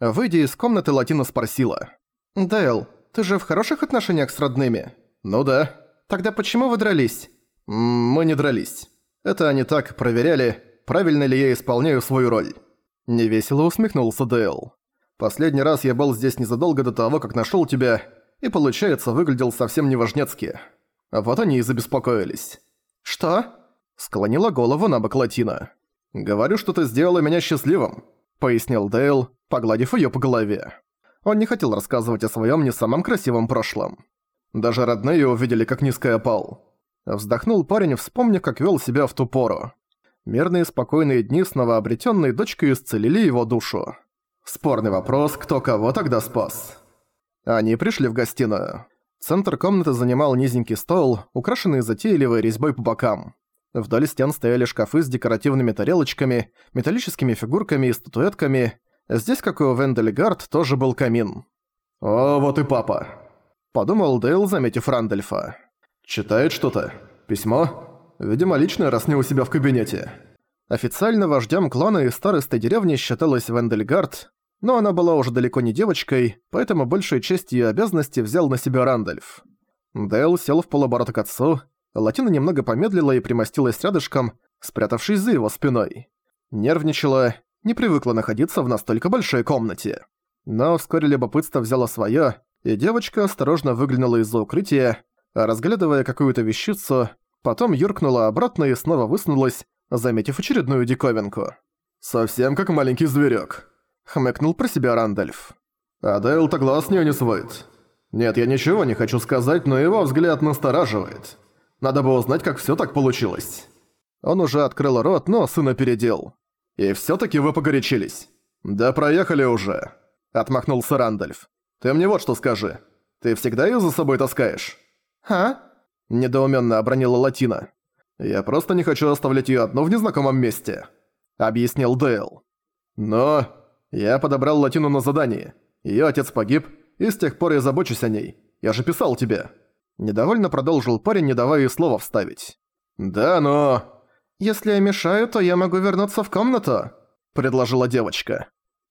Выйдя из комнаты, Латина спросила. «Дейл, ты же в хороших отношениях с родными?» «Ну да». «Тогда почему вы дрались?» «Мы не дрались. Это они так проверяли, правильно ли я исполняю свою роль». Невесело усмехнулся Дейл. «Последний раз я был здесь незадолго до того, как нашёл тебя, и, получается, выглядел совсем неважнецки. А вот они и забеспокоились». «Что?» Склонила голову на бок Латина. «Говорю, что ты сделала меня счастливым», — пояснил Дейл, погладив её по голове. Он не хотел рассказывать о своём не самом красивом прошлом. Даже родные увидели, как низко я пал. Вздохнул парень, вспомнив, как вел себя в ту пору. Мирные спокойные дни с новообретенной дочкой исцелили его душу. Спорный вопрос, кто кого тогда спас. Они пришли в гостиную. Центр комнаты занимал низенький стол, украшенный затейливой резьбой по бокам. Вдоль стен стояли шкафы с декоративными тарелочками, металлическими фигурками и статуэтками. Здесь, как и у Венделгард, тоже был камин. «О, вот и папа!» – подумал Дейл, заметив Рандольфа. «Читает что-то? Письмо? Видимо, личное, раз не у себя в кабинете». Официально вождем клана и старостой деревни считалась Вендельгард, но она была уже далеко не девочкой, поэтому большую часть её обязанностей взял на себя Рандольф. Дейл сел в полоборота к отцу, Латина немного помедлила и примостилась рядышком, спрятавшись за его спиной. Нервничала, не привыкла находиться в настолько большой комнате. Но вскоре любопытство взяло своё, и девочка осторожно выглянула из-за укрытия, разглядывая какую-то вещицу, потом юркнула обратно и снова высунулась, заметив очередную диковинку. «Совсем как маленький зверёк», — хмыкнул про себя Рандольф. «А Дейл-то глаз не сводит. Нет, я ничего не хочу сказать, но его взгляд настораживает. Надо бы узнать, как всё так получилось». Он уже открыл рот, но сына передел. «И всё-таки вы погорячились». «Да проехали уже», — отмахнулся Рандольф. «Ты мне вот что скажи. Ты всегда её за собой таскаешь?» «А?» – недоуменно обронила Латина. «Я просто не хочу оставлять её одну в незнакомом месте», – объяснил Дейл. «Но я подобрал Латину на задании. Её отец погиб, и с тех пор я забочусь о ней. Я же писал тебе». Недовольно продолжил парень, не давая ей слова вставить. «Да, но...» «Если я мешаю, то я могу вернуться в комнату», — предложила девочка.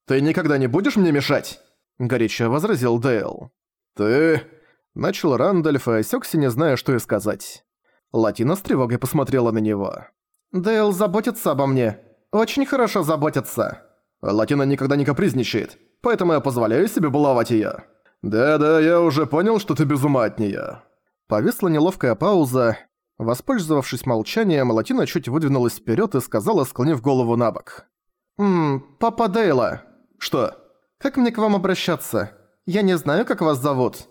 «Ты никогда не будешь мне мешать?» — горячо возразил Дейл. «Ты...» — начал Рандольф и осёкся, не зная, что и сказать. Латина с тревогой посмотрела на него. «Дейл заботится обо мне. Очень хорошо заботится». Латина никогда не капризничает, поэтому я позволяю себе баловать её. «Да-да, я уже понял, что ты без ума от неё». Повисла неловкая пауза. Воспользовавшись молчанием, Латина чуть выдвинулась вперед и сказала, склонив голову на бок. «Ммм, папа Дейла». «Что?» «Как мне к вам обращаться? Я не знаю, как вас зовут».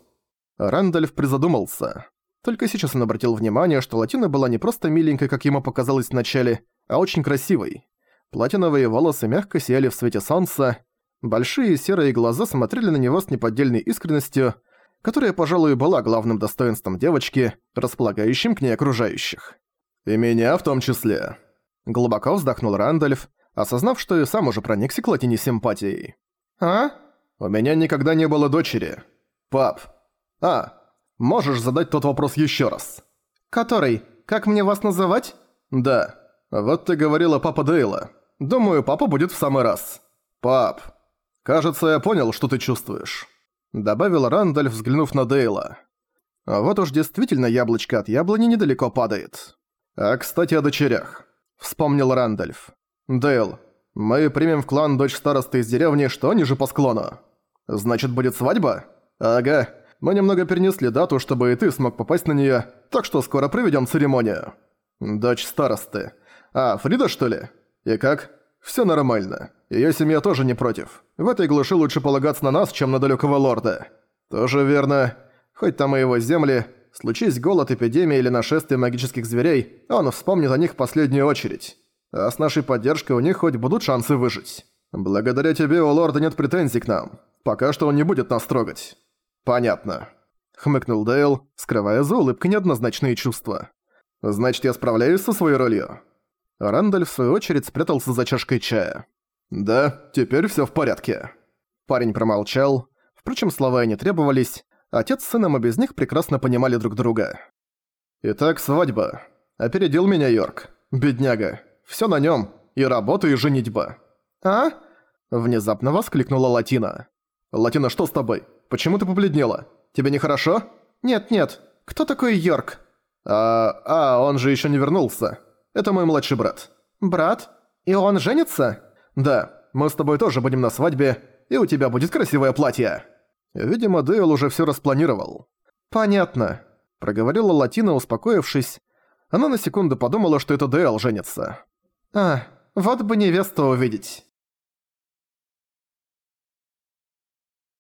Рандольф призадумался. Только сейчас он обратил внимание, что Латина была не просто миленькой, как ему показалось вначале, а очень красивой. Платиновые волосы мягко сияли в свете солнца, большие серые глаза смотрели на него с неподдельной искренностью, которая, пожалуй, была главным достоинством девочки, располагающим к ней окружающих. «И меня в том числе». Глубоко вздохнул Рандольф, осознав, что и сам уже проникся к Латине симпатией. «А? У меня никогда не было дочери. Пап. А, можешь задать тот вопрос еще раз?» «Который? Как мне вас называть?» «Да. Вот ты говорила папа Дейла. Думаю, папа будет в самый раз. Пап. Кажется, я понял, что ты чувствуешь» добавил Рандальф, взглянув на Дейла. А вот уж действительно яблочко от яблони недалеко падает. А кстати о дочерях. Вспомнил Рандальф. Дейл, мы примем в клан дочь старосты из деревни, что ниже по склону. Значит, будет свадьба? Ага. Мы немного перенесли дату, чтобы и ты смог попасть на неё, так что скоро проведём церемонию. Дочь старосты. А, Фрида, что ли? И как? Всё нормально. Её семья тоже не против. В этой глуши лучше полагаться на нас, чем на далекого лорда. Тоже верно. Хоть там и его земли, случись голод, эпидемия или нашествие магических зверей, он вспомнит о них в последнюю очередь. А с нашей поддержкой у них хоть будут шансы выжить. Благодаря тебе у лорда нет претензий к нам. Пока что он не будет нас трогать. Понятно. Хмыкнул Дейл, скрывая за улыбкой неоднозначные чувства. Значит, я справляюсь со своей ролью. Рандаль в свою очередь спрятался за чашкой чая. «Да, теперь всё в порядке». Парень промолчал. Впрочем, слова и не требовались. Отец с сыном и без них прекрасно понимали друг друга. «Итак, свадьба. Опередил меня Йорк. Бедняга. Всё на нём. И работа, и женитьба». «А?» Внезапно воскликнула Латина. «Латина, что с тобой? Почему ты побледнела? Тебе нехорошо?» «Нет-нет, кто такой Йорк?» «А, а, он же еще не вернулся. Это мой младший брат». «Брат? И он женится?» «Да, мы с тобой тоже будем на свадьбе, и у тебя будет красивое платье». Видимо, Дейл уже все распланировал. «Понятно», — проговорила Латина, успокоившись. Она на секунду подумала, что это Дейл женится. «А, вот бы невесту увидеть».